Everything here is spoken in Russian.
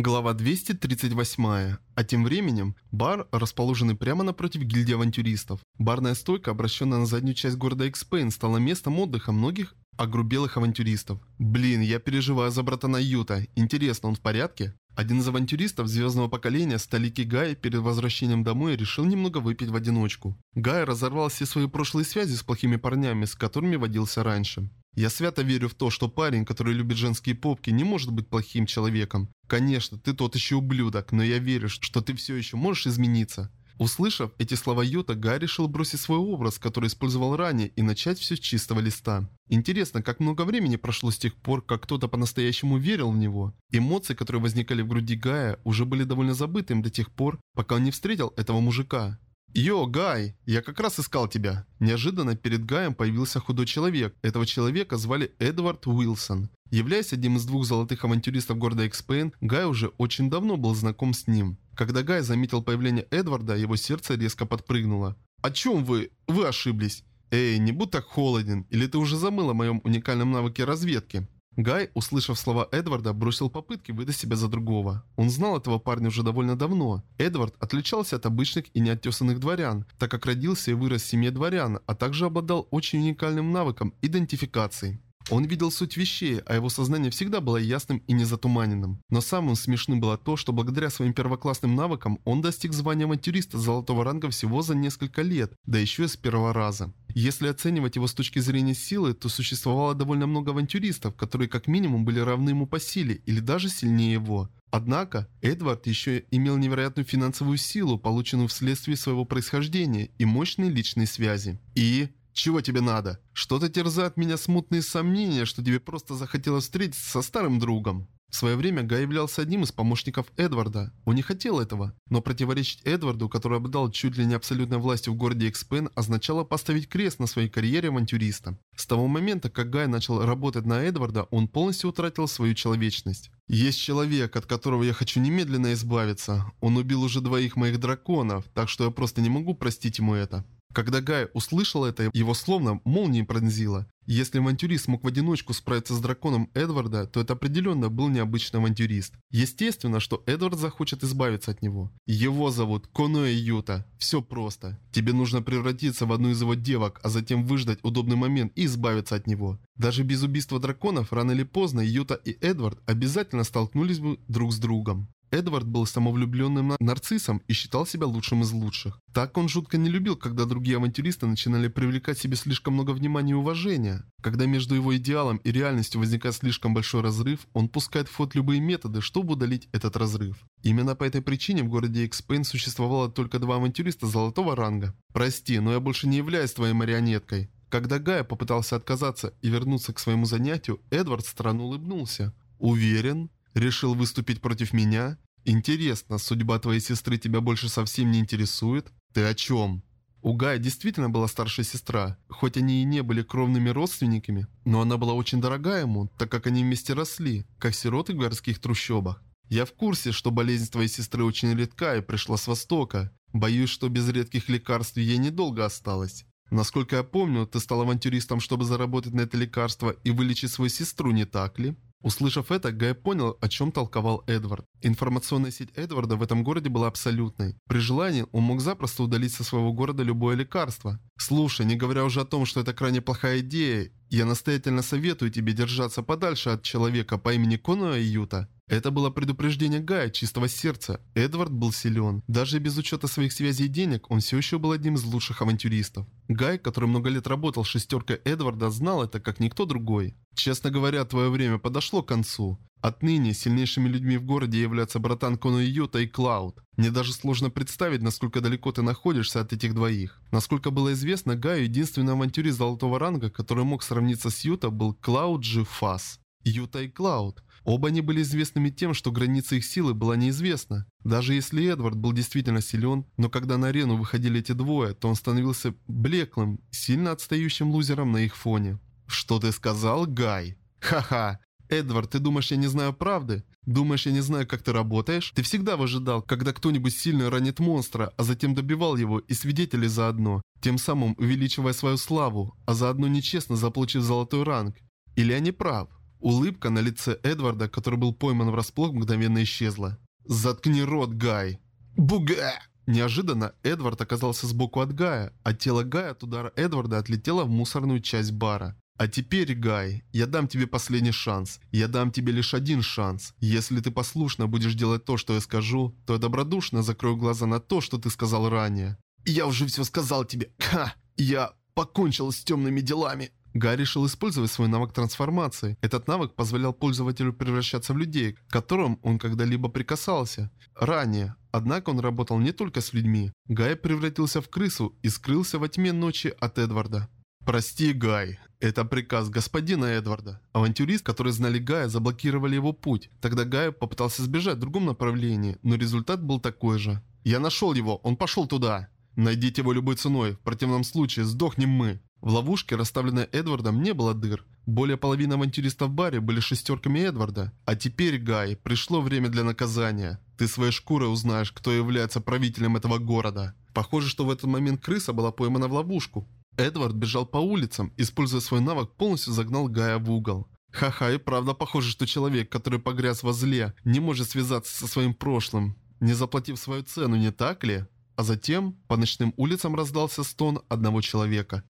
Глава 238. А тем временем, бар, расположенный прямо напротив гильдии авантюристов. Барная стойка, обращенная на заднюю часть города Экспейн, стала местом отдыха многих огрубелых авантюристов. Блин, я переживаю за братана Юта. Интересно, он в порядке? Один из авантюристов звездного поколения, Сталики Гай, перед возвращением домой решил немного выпить в одиночку. Гай разорвал все свои прошлые связи с плохими парнями, с которыми водился раньше. Я свято верю в то, что парень, который любит женские попки, не может быть плохим человеком. Конечно, ты тот еще ублюдок, но я верю, что ты все еще можешь измениться. Услышав эти слова Юта, Гай решил бросить свой образ, который использовал ранее, и начать все с чистого листа. Интересно, как много времени прошло с тех пор, как кто-то по-настоящему верил в него. Эмоции, которые возникали в груди Гая, уже были довольно забыты им до тех пор, пока он не встретил этого мужика. «Йо, Гай, я как раз искал тебя». Неожиданно перед Гаем появился худой человек. Этого человека звали Эдвард Уилсон. Являясь одним из двух золотых авантюристов города Экспейн, Гай уже очень давно был знаком с ним. Когда Гай заметил появление Эдварда, его сердце резко подпрыгнуло. «О чем вы? Вы ошиблись!» «Эй, не будь так холоден, или ты уже забыл о моем уникальном навыке разведки?» Гай, услышав слова Эдварда, бросил попытки выдать себя за другого. Он знал этого парня уже довольно давно. Эдвард отличался от обычных и неоттесанных дворян, так как родился и вырос в семье дворян, а также обладал очень уникальным навыком идентификации. Он видел суть вещей, а его сознание всегда было ясным и незатуманенным. Но самым смешным было то, что благодаря своим первоклассным навыкам он достиг звания авантюриста золотого ранга всего за несколько лет, да еще и с первого раза. Если оценивать его с точки зрения силы, то существовало довольно много авантюристов, которые как минимум были равны ему по силе или даже сильнее его. Однако, Эдвард еще имел невероятную финансовую силу, полученную вследствие своего происхождения и мощные личные связи. И... Чего тебе надо? Что-то терзает меня смутные сомнения, что тебе просто захотелось встретиться со старым другом. В свое время Гай являлся одним из помощников Эдварда. Он не хотел этого, но противоречить Эдварду, который обладал чуть ли не абсолютной властью в городе Экспен, означало поставить крест на своей карьере авантюриста. С того момента, как Гай начал работать на Эдварда, он полностью утратил свою человечность. Есть человек, от которого я хочу немедленно избавиться. Он убил уже двоих моих драконов, так что я просто не могу простить ему это. Когда Гай услышал это, его словно молнией пронзило. Если авантюрист смог в одиночку справиться с драконом Эдварда, то это определенно был необычный авантюрист. Естественно, что Эдвард захочет избавиться от него. Его зовут Коноэ Юта. Все просто. Тебе нужно превратиться в одну из его девок, а затем выждать удобный момент и избавиться от него. Даже без убийства драконов, рано или поздно Юта и Эдвард обязательно столкнулись бы друг с другом. Эдвард был самовлюбленным нарциссом и считал себя лучшим из лучших. Так он жутко не любил, когда другие авантюристы начинали привлекать себе слишком много внимания и уважения. Когда между его идеалом и реальностью возникает слишком большой разрыв, он пускает в ход любые методы, чтобы удалить этот разрыв. Именно по этой причине в городе Экспейн существовало только два авантюриста золотого ранга. «Прости, но я больше не являюсь твоей марионеткой». Когда Гая попытался отказаться и вернуться к своему занятию, Эдвард странно улыбнулся. «Уверен?» Решил выступить против меня? Интересно, судьба твоей сестры тебя больше совсем не интересует? Ты о чем? У Гая действительно была старшая сестра, хоть они и не были кровными родственниками, но она была очень дорога ему, так как они вместе росли, как сироты в городских трущобах. Я в курсе, что болезнь твоей сестры очень редка и пришла с востока. Боюсь, что без редких лекарств ей недолго осталось. Насколько я помню, ты стал авантюристом, чтобы заработать на это лекарство и вылечить свою сестру, не так ли? Услышав это, Гай понял, о чем толковал Эдвард. Информационная сеть Эдварда в этом городе была абсолютной. При желании он мог запросто удалить со своего города любое лекарство. Слушай, не говоря уже о том, что это крайне плохая идея, я настоятельно советую тебе держаться подальше от человека по имени Коноа Юта. Это было предупреждение Гая чистого сердца. Эдвард был силен. Даже без учета своих связей и денег, он все еще был одним из лучших авантюристов. Гай, который много лет работал шестеркой Эдварда, знал это как никто другой. Честно говоря, твое время подошло к концу. Отныне сильнейшими людьми в городе являются братан Кону Юта и Клауд. Мне даже сложно представить, насколько далеко ты находишься от этих двоих. Насколько было известно, Гаю единственный авантюрист золотого ранга, который мог сравниться с Юта, был Клауд Джи Фас. Юта и Клауд. Оба они были известными тем, что граница их силы была неизвестна. Даже если Эдвард был действительно силен, но когда на арену выходили эти двое, то он становился блеклым, сильно отстающим лузером на их фоне. «Что ты сказал, Гай?» «Ха-ха! Эдвард, ты думаешь, я не знаю правды? Думаешь, я не знаю, как ты работаешь? Ты всегда выжидал, когда кто-нибудь сильно ранит монстра, а затем добивал его и свидетелей заодно, тем самым увеличивая свою славу, а заодно нечестно заполучив золотой ранг. Или я не прав?» Улыбка на лице Эдварда, который был пойман врасплох, мгновенно исчезла. «Заткни рот, Гай!» «Буга!» Неожиданно Эдвард оказался сбоку от Гая, а тело Гая от удара Эдварда отлетело в мусорную часть бара. А теперь, Гай, я дам тебе последний шанс. Я дам тебе лишь один шанс. Если ты послушно будешь делать то, что я скажу, то я добродушно закрою глаза на то, что ты сказал ранее. Я уже все сказал тебе. Ха! Я покончил с темными делами. Гай решил использовать свой навык трансформации. Этот навык позволял пользователю превращаться в людей, к которым он когда-либо прикасался. Ранее. Однако он работал не только с людьми. Гай превратился в крысу и скрылся во тьме ночи от Эдварда. «Прости, Гай. Это приказ господина Эдварда». Авантюрист, которые знали Гая, заблокировали его путь. Тогда Гай попытался сбежать в другом направлении, но результат был такой же. «Я нашел его, он пошел туда». «Найдите его любой ценой, в противном случае сдохнем мы». В ловушке, расставленной Эдвардом, не было дыр. Более половины авантюристов в баре были шестерками Эдварда. А теперь, Гай, пришло время для наказания. Ты своей шкурой узнаешь, кто является правителем этого города. Похоже, что в этот момент крыса была поймана в ловушку. Эдвард бежал по улицам, используя свой навык, полностью загнал Гая в угол. Ха-ха, и правда похоже, что человек, который погряз во зле, не может связаться со своим прошлым, не заплатив свою цену, не так ли? А затем по ночным улицам раздался стон одного человека.